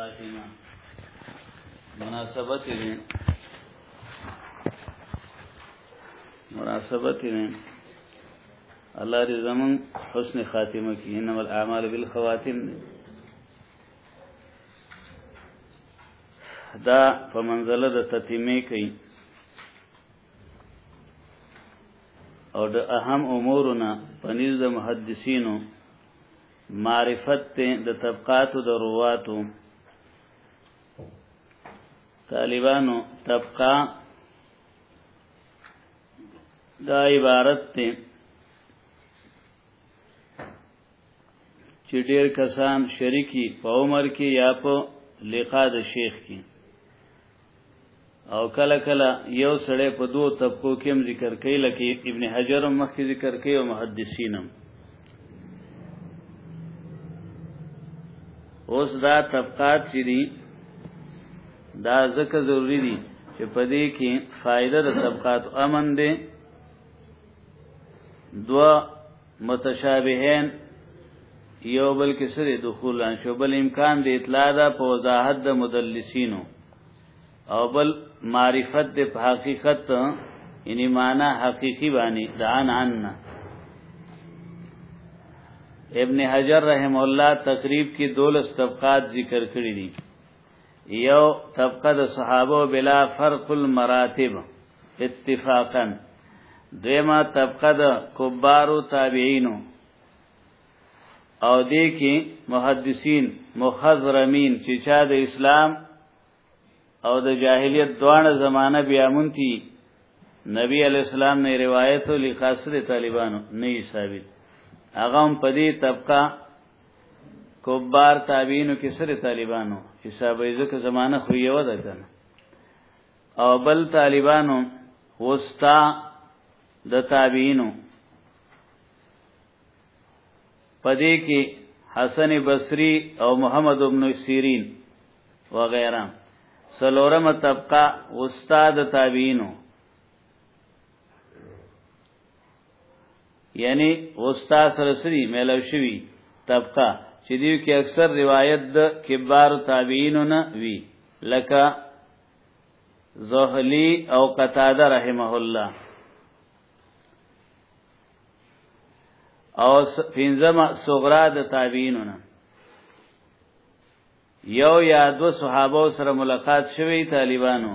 خاتمه مناسبت دې مناسبت دې الله دې زمون حسن خاتمه کې انما الاعمال بالخواتم دې دا په منزله د تتیمه کوي او د اهم امورنا پنیز د محدثینو معرفت ته د طبقاتو د رواتو طالبانو طبقه دا عبارت ته چې ډېر کسان شریکی په عمر کې یا په لقا د شیخ کې او کله کله یو سړی په دوه طبقو کې هم ذکر کوي لکه ابن حجر هم مخکې ذکر کوي او محدثین هم اوس دا طبقات چې دي دا ځکه ضروری دي چې په دې کې فائدہ د طبقات امن دي دوا متشابهین یو بل کې سره دخول ان شو بل امکان د اطلاع ده په وضاحت د مدلسینو او بل معرفت د حقیقت یعنی معنا حقیقی باندې د ان ان ابن حجر رحم الله تقریب کې دولس طبقات ذکر کړی دي یو طبقه د صحابه بلا فرق المراتب اتفاقا دیمه طبقه د کبارو تابعینو او دې کې محدثین مخضرمین چې چا د اسلام او د جاهلیت دواړه زمانہ بیا مونتی نبی علی السلام نه روایت او لقاصد طالبانو نه ثابت هغه هم په دې طبقه کبار تابعینو کې سره طالبانو حسابې ځکه زمانہ خو یو ده کنه او بل طالبانو وستا د تابعینو پدې کې حسن بصری او محمد ابن سیرین وغیرہ سلورم طبقه استاد تابعینو یعنی استاد سره سری ملو شوی طبقه چې دیو کې اکثر روایت د کبار تابعینو نه وی لکه زهلی او قتاده رحمه الله او پنځمه صغرا د تابعینو نه یو یا دو صحابه سره ملاقات شوی طالبانو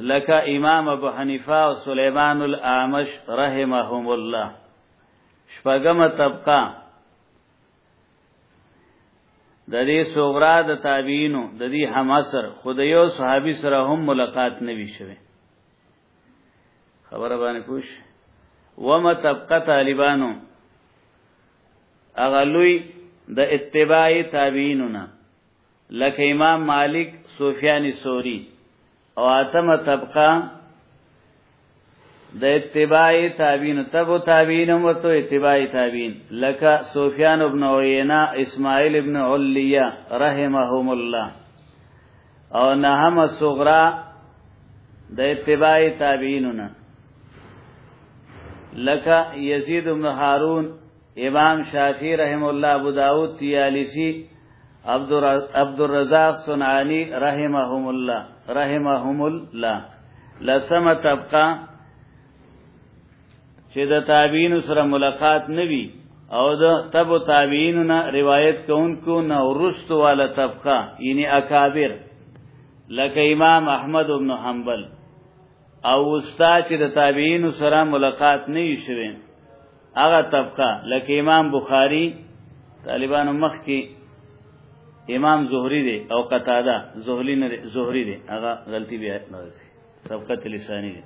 لکه امام ابو حنیفه او سلیمان الاعمش رحمهم الله شپږمه طبقه د دې صغرا د تابعینو د دې هم اثر خدایو صحابي سره هم ملاقات نوي شوه خبره باندې پوښ ومه طبقه طالبانو اغلوی د اتباع تابعینو نه لکه امام مالک سفیان ثوری او اتمه طبقه د اتباع تابعین تبو تابعین هم ورته اتباع تابعین لکه سفیان ابن عیینه اسماعیل ابن علیه رحمهم الله او نهم صغرا د اتباع تابعینونه لکه یزید بن هارون امام شافعی رحم الله ابو داود تیالیسی عبدالرزاق صنعانی رحمهم الله رحمهم الله لسمه طبقه چې د تابعین سره ملاقات نوي او د تب تابعین نه روایت کوونکو نه ورست والا طبقه یعنی اکابر لکه امام احمد ابن حنبل او استاد چې د تابعین سره ملاقات نه شوه هغه طبقه لکه امام بخاری طالبانو مخ کې امام زهری دی او قتاده زهلی نه زهری دی هغه غلطی بیا نه دی سبقت لسانی دی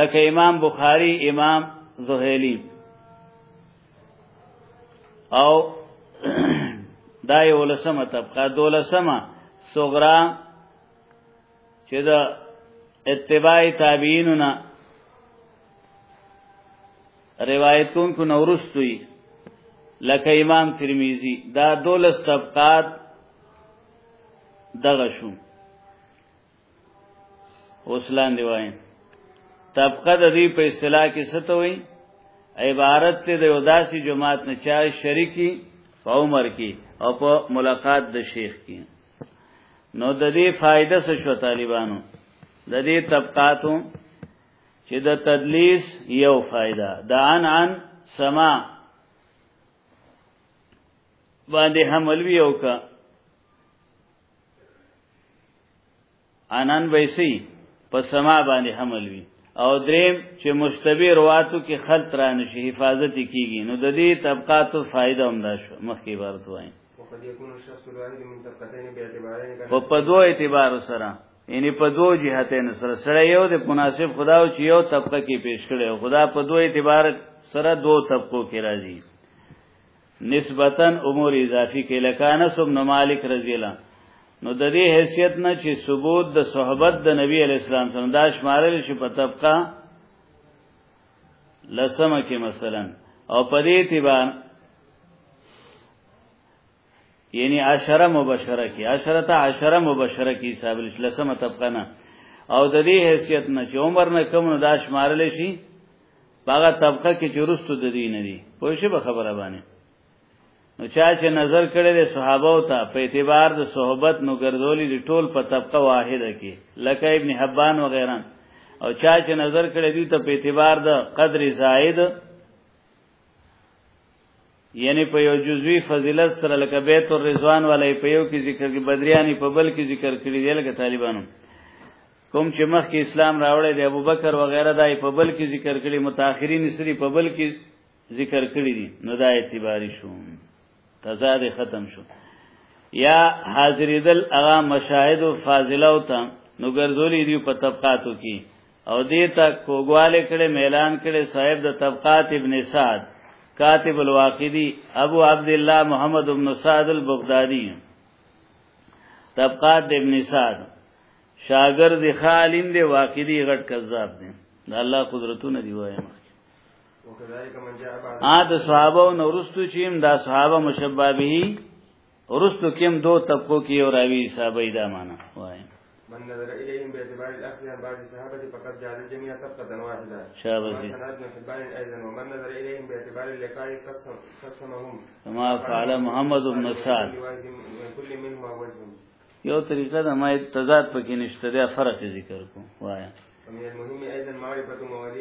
لکه امام بخاری امام زهلی او دا یو لسمه طبقه دولسمه صغرا چې دا اتباع تابعیننا روایت کون کو نورستوی لکه امام ترمذی دا دولس طبقات دغه شو اوسلان دی وای طبقه د دې په اصطلاح کې څه ته وایي عبارت ته د وداسي جماعت نه چا شریکی په عمر کې او په ملاقات د شیخ کې نو د دې فائدہ څه شو طالبانو د دې طبقاتو چې د تدلیس یو فائدہ د ان ان سما باندې حمل وی او کا انان بیسی په سما باندې حمل وي او دریم چې مشتبه رواتو کې خلط را نشي حفاظت کیږي نو د دې طبقاتو فائدہ هم دا شو مخکې عبارت وایم په پدو اعتبار سره یعنی په دو جهتین سره سره یو د مناسب خدا او چې یو طبقه کې پیش کړي خدا په دو اعتبار سره دو طبقو کې راځي نسبتا امور اضافي کې لکه انس بن مالک رضی الله نو د دې حیثیت نه چې ثبوت د صحبت د نبی علی اسلام سره دا شمارل شي په طبقه لسمه کې مثلا او په دې اعتبار یعنی عشره مبشره کې عشره ته عشره مبشره کې حساب لسمه طبقه نه او د دې حیثیت نه چې عمر نه کم نو دا شمارل شي باغه طبقه کې چورستو د دین دی پوه شي به خبره باندې نو چا چې نظر کړی د صحابه او ته په اعتبار د صحبت نو ګرځولې د ټول په طبقه واحده کې لکه ابن حبان و غیران او چا چې نظر کړی دی ته په اعتبار د قدر زائد یعنی په یو جزوی فضیلت سره لکه بیت الرضوان ولای په یو کې ذکر کې بدریانی په بل کې ذکر کړی دی لکه طالبانو کوم چې مخ کې اسلام راوړی دی ابوبکر و غیره دای په بل کې ذکر کړی متأخرین سری په بل کې ذکر کړی دي نو دا اعتباری شو تضاد ختم شو یا حاضریدل اغا مشاهد و فاضله او تا نو ګرځولې دی په طبقاتو کې او دې ته کوګواله کړي ميلان کړي صاحب د طبقات ابن سعد کاتب الواقدی ابو عبد الله محمد ابن سعد البغدادي طبقات د ابن سعد شاګرد خالین دی واقعي غټ کذاب دی د الله قدرتونه دی وایم ا د صحابه نورستو چیم دا صحابه مشبابه ورستو کیم دو طبقو کې یو راوی صحابه دا معنا وایي من نظر اليهم باعتبار الاخذ عن بعض الصحابه فقد جعل الجميع طبقه واحده شابه ابن حبان ايضا ومن نظر اليهم باعتبار اللقاء قسم قسمهم كما فعل محمد بن سعد كل منهم وجه یو طریقه د ما تضاد پکې نشته دا فرق ذکر کو وایا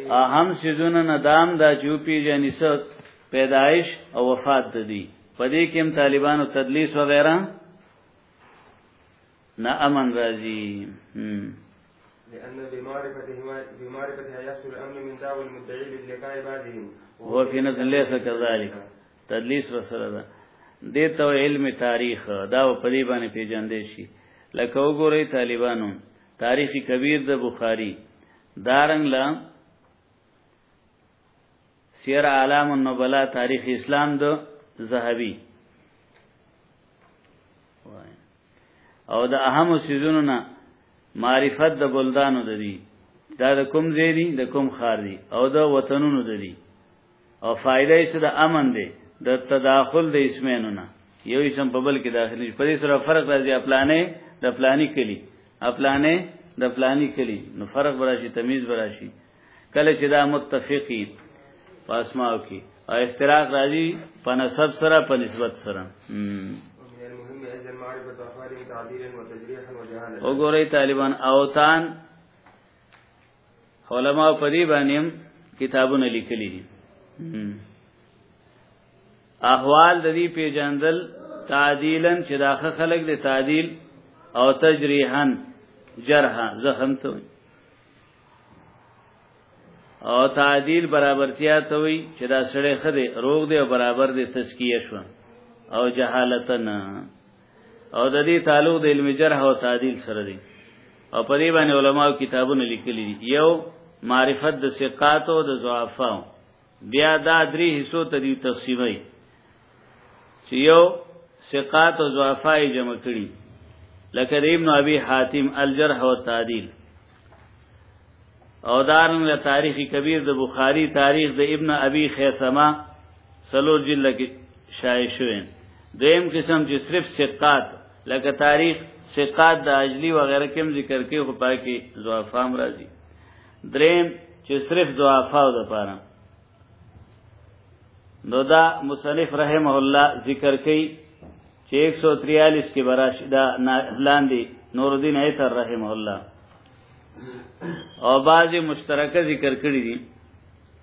اهم سيزونه ندام دا چوپی جنسه پیدایش او وفات دي پدې کې هم طالبانو تدلیس وغیرہ نه امن راځي لأن بمعرفتهما بمعرفتها يحصل الأمن من دعوى المدعي للقاء بعضهم وهو في نظر ليس كذلك تدلیس وسره ده دته علم تاریخ دا په دې باندې پیژندې شي لکه وګورئ طالبانو تاریخ کبیر د بخاری دارنګ لا سیر اعلام النبلاء تاریخ اسلام د زهبی او د اهم سيزونو نه معرفت د بلدانو د دي دا د کوم ځای دي د کوم خار دي او د وطنونو د دي او فائدہ یې څه د امن دی د تداخل د اسمینو نه یو اسم په بل کې داخلي په دې سره فرق راځي خپلانه د فلانی کلی خپلانه د فلانی کلی نو فرق براشي تمیز براشي کله چې دا متفقی په اسماو کې او افتراق راځي په نسب سره په نسبت سره وګورئ طالبان اوتان علماء په دې باندې کتابونه لیکلي دي احوال د دې پیجندل تعدیلن چې داخه خلق د تعدیل او تجریحا جرحا زخم ته او تعدیل برابرتیا ته وی چې دا سړی خده روغ دی او برابر دی تزکیه شو او جهالت نه او د دې تعلق د علم جرح او تعدیل سره دی او په دې باندې علماو کتابونه لیکلي دي یو معرفت د ثقات او د ضعفاو بیا دا درې حصو ته دی تقسیمای چې یو ثقات او ضعفای جمع کړي لکه ابن ابي حاتم الجرح او تعدیل او دارن له تاریخ کبیر د بخاری تاریخ د ابن ابي خیثمه سلو جلد کې شایع شوی دویم قسم چې صرف ثقات لکه تاریخ ثقات د اجلی وغیرہ کوم ذکر کې خو پاکي ضعفام راځي دریم چې صرف ضعفاو د پاره نو دا مصنف رحمه الله ذکر کوي چې 143 کې براش دا لاندې نور الدین ایتر رحمه الله او بعضی مشترکه ذکر کړی دي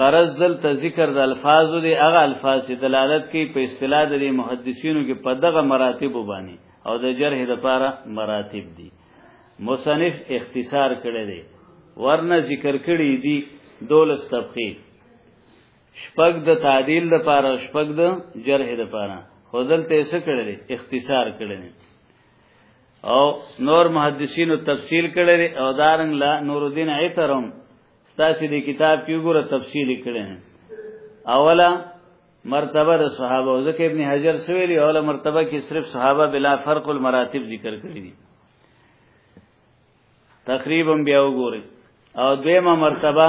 غرض دلته ذکر د الفاظ دی هغه الفاظ چې دلالت کوي په اصطلاح د محدثینو کې په دغه مراتب باندې او د جرح د پاره مراتب دي مصنف اختصار کړی دی ورنه ذکر کړی دی دولس طبقه شپږ د تعدیل د پاره شپږ د جرح د پاره خودل ته څه کړی اختصار کړی او نور محدثینو تفصیل کړی دی او دارنګ لا نور الدین عطرم ستاسو دی کتاب کې ګوره تفصیل کړی اوله مرتبه د صحابه او ځکه ابن حجر سویلی اوله مرتبه کې صرف صحابه بلا فرق المراتب ذکر کړی دي تقریبا بیا وګورئ او دویمه مرتبه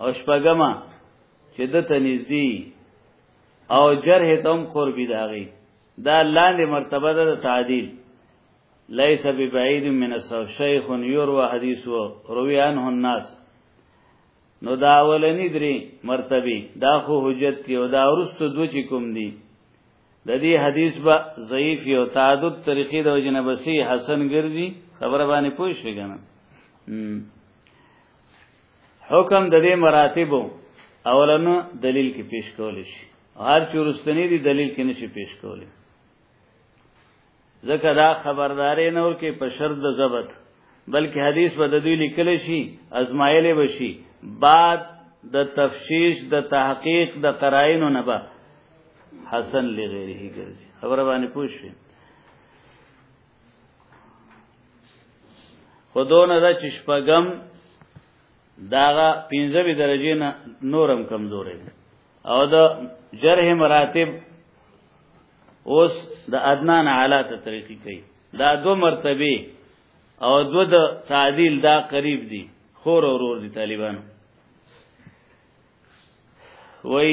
او شپګما چې د تنزدي او جرح تم قربي داغي دا لاندې مرتبه ده تعدیل ليس ببعيد من السو شيخ يروى حديثه روي عنه الناس نو دا اولنی درې مرتبه دا خو حجت دی او دا ورستو دو چې کوم دی د دې حدیث به ضعیف یو تعدد طریقې د وجنه بسی حسن ګرځي خبره باندې پوه شئ کنه حکم د دې مراتبو اولنو دلیل کې پیش کول شي هر چورستنی دی دلیل کې نشي پیش کولی ځکه دا خبردارې نور کې په شرط د ضبط بلکې حدیث به د دوی لیکل شي ازمایل به شي بعد د تفشیش د تحقیق د قرائنو نه به حسن لغیره ګرځي خبره باندې پوښتنه خودونه د چشپګم داغه 15 درجه نه نورم کمزورې او د جرح مراتب اوس د ادنان اعلی ته طریقې کوي دا دو مرتبه او دو د تعدیل دا قریب دي خور اورور دي طالبانو وای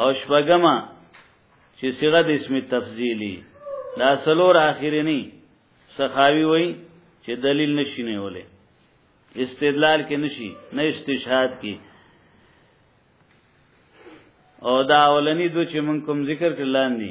او شپګما چې صيغه د اسم تفضیلی دا سلور اخیری نه سخاوی وای چې دلیل نشي نه ولې استدلال کې نشي نه استشهاد کې او دا اولنی دو چې مونږ کوم ذکر کړل نه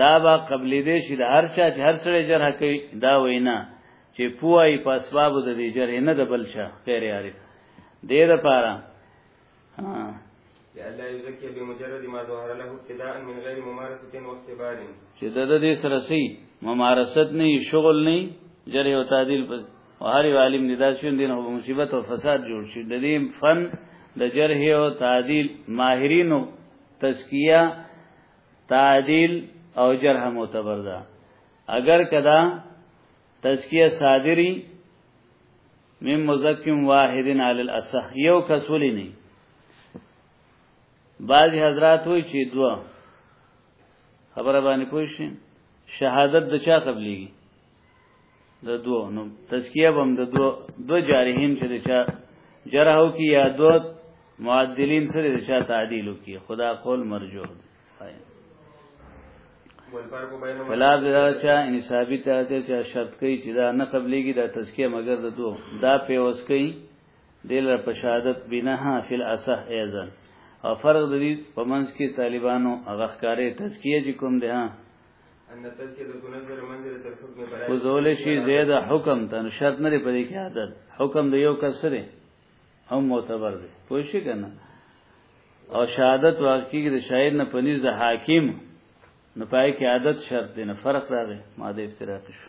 دا با قبلې دې شي د هر چا چې هر سره جرح کوي دا وینا چې پوای په اسباب د دې جرح نه د بل چا غیر عارف دې د پاره لئلا یزکی بمجرد ما ظهر له ابتداء من غیر ممارسه و اختبار چې د دې سره سي ممارست نه شغل نه جرح او تعدیل په هر عالم دې دا شون دین او مصیبت او فساد جوړ شي د دې فن د جرح او تعدیل ماهرینو تزکیه تعدیل او جرح معتبر ده اگر کدا تزکیه صادری من مزکم واحدن علی الاصح یو کسولی نه بعضی حضرات وی چې دوا خبره باندې پوه شي شهادت د چا قبليږي د دوه نو تزکیه بم د دوه دو جارحین چې د چا جرحو کی یا دو معدلین سره د چا تعدیل کی خدا قول مرجوح دی خلاف دا چې ان ثابت ده چې شرط کوي چې دا نه قبليږي دا تزکیه مگر د دوه دا په وس کوي دل په شهادت بنها فی الاصح ایزن او فرق د دې په منځ کې طالبانو هغه ښکارې تزکیه چې کوم ده ان تذکرہ تنظر منظر تر حکم برای وزول شي زید حکم تن شرط نه لري پدې کې عادت حکم دی یو کس سره هم معتبر دی پوه شي کنه او شهادت واقعي کې د شاهد نه پنيز د حاکم نه پای کې عادت شرط دی نه فرق راغی ماده افتراق شو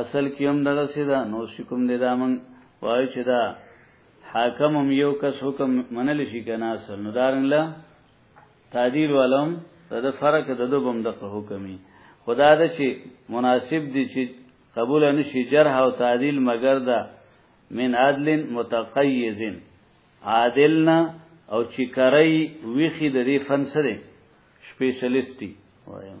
اصل کې هم دغه څه ده نو چې کوم دی دا مونږ وایو چې دا حاکم هم یو کس حکم منل شي کنه اصل نو دارنګ لا تعدیل ولم دا فرق د دوه بم دغه حکمي خدا د چې مناسب دي چې قبول نشي جرح او تعدیل مگر دا من عدل متقیز عادلنا او چې کرای ویخي د دې فن سره سپیشلیسټي وایم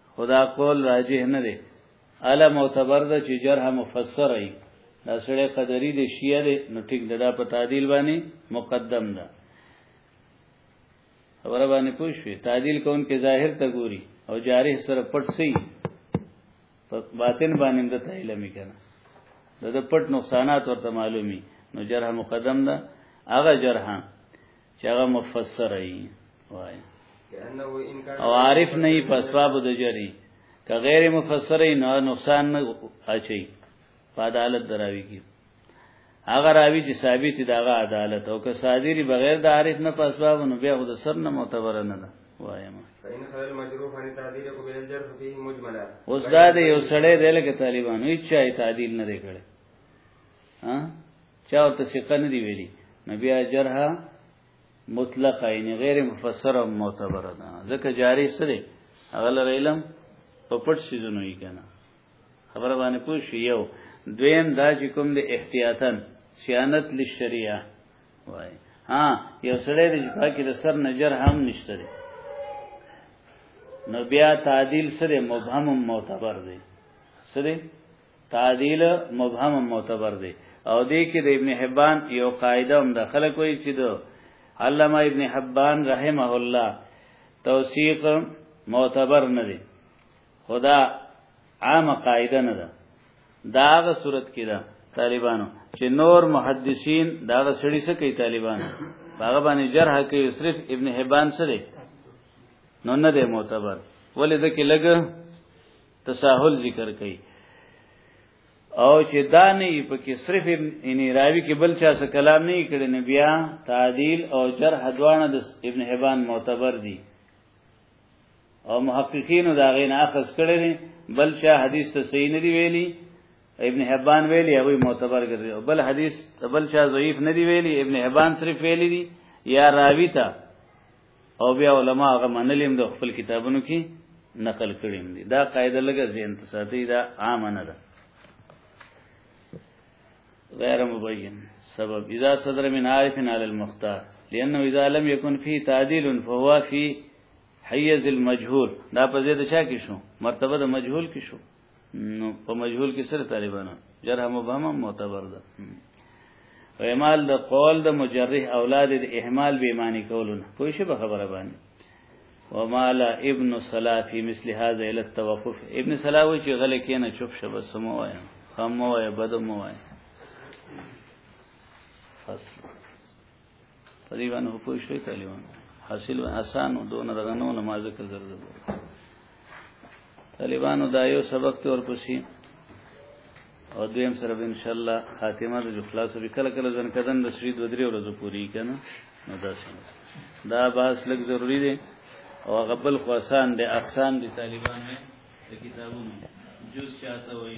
خدا قول راجح نه دی اله معتبر ده چې جرح مفسر ای دا سړی قدری دی شیعه دی نو ټیک ده دا په تعدیل باندې مقدم ده خبره باندې پوه شوې تعدیل کون کې ظاهر ته ګوري او جارح سره پټ سي په باطن باندې د تعلمي کنه د پټ نقصانات ورته معلومي نو جرح مقدم ده هغه جرح چې هغه مفسر ای وای او عارف نه په اسباب د جری که غیر مفسر ای نو نقصان نه اچي په عدالت دراوی کی هغه راوی چې ثابت دی هغه عدالت او که صادری بغیر د عارف نه په اسباب نو بیا خود سر نه معتبر نه ده وایم فإن خل المجروح عن تعديل قبل الجرح فيه مجملا اوس دا دی یو سړی دی لکه طالبان هیڅ چا تعدیل نه دی کړی ها چا ورته ثقه نه دی ویلي نو بیا جرح مطلق یعنی غیر مفسر او معتبر ده ځکه جاری سره هغه لر علم په پټ سيزونو یې کنه خبره باندې پوه شو یو دویم دا چې کوم د احتیاطاً سیانت لشریعه وای ها یو سړی د پاکي د سر نجر هم نشته دی نو بیا تعدیل سره مبهم معتبر دی سره تعدیل مبهم معتبر دی او دې کې د ابن حبان یو قاعده هم د خلک وایي چې د علامه ابن حبان رحمه الله توثیق معتبر نه دی خدا عام قاعده نه ده دا هغه صورت کې ده طالبانو چې نور محدثین دا هغه سړي څه کوي طالبان هغه باندې جرح کوي صرف ابن حبان سره نو نه دی معتبر ولې ځکه لګ تساهل ذکر کوي او چې دا نه په کې صرف ان راوی کې بل چا څه کلام نه کړي نه بیا تعدیل او جرح دوانه د ابن حبان معتبر دي او محققین دا غین اخذ کړي دي بل چا حدیث ته صحیح نه دی ویلي ابن حبان ویلي هغه معتبر ګرځي بل حدیث بل چا ضعیف نه دی ویلي ابن حبان صرف ویلي دي یا راوی ته او بیا علما هغه منلیم د خپل کتابونو کې نقل کړیم دي دا قاعده لګه ذهن ته ساتي دا عام نه ده غیر مبین سبب اذا صدر من عارف علی المختار لانه اذا لم يكن فيه تعديل فهو في حيز المجهول دا په دې د چا کې شو مرتبه د مجهول کې شو نو په مجهول کې سره طالبانه جرح مبهمه معتبر ده اعمال د قول د مجرح اولاد د اهمال به معنی کولونه پوه شي به خبره باندې ومال ابن صلاح فی مثل هذا الى التوقف ابن صلاح وی چې غل کې نه چوپ شه بس مو وایم خام مو وایم بد مو وایم فصل په دې باندې پوه شوي طالبان حاصل اسانو دون رغنو نماز ذکر ګرځو طالبانو دا یو سبق ته ورپسې او دویم سره ان شاء الله خاتمه د خلاص به کله کله ځن کدن د شری دوه درې ورځې پوری کنه نو دا دا باس لګ ضروری دی او غبل خاصان د اقسام د طالبانو د کتابونو جز چاته وای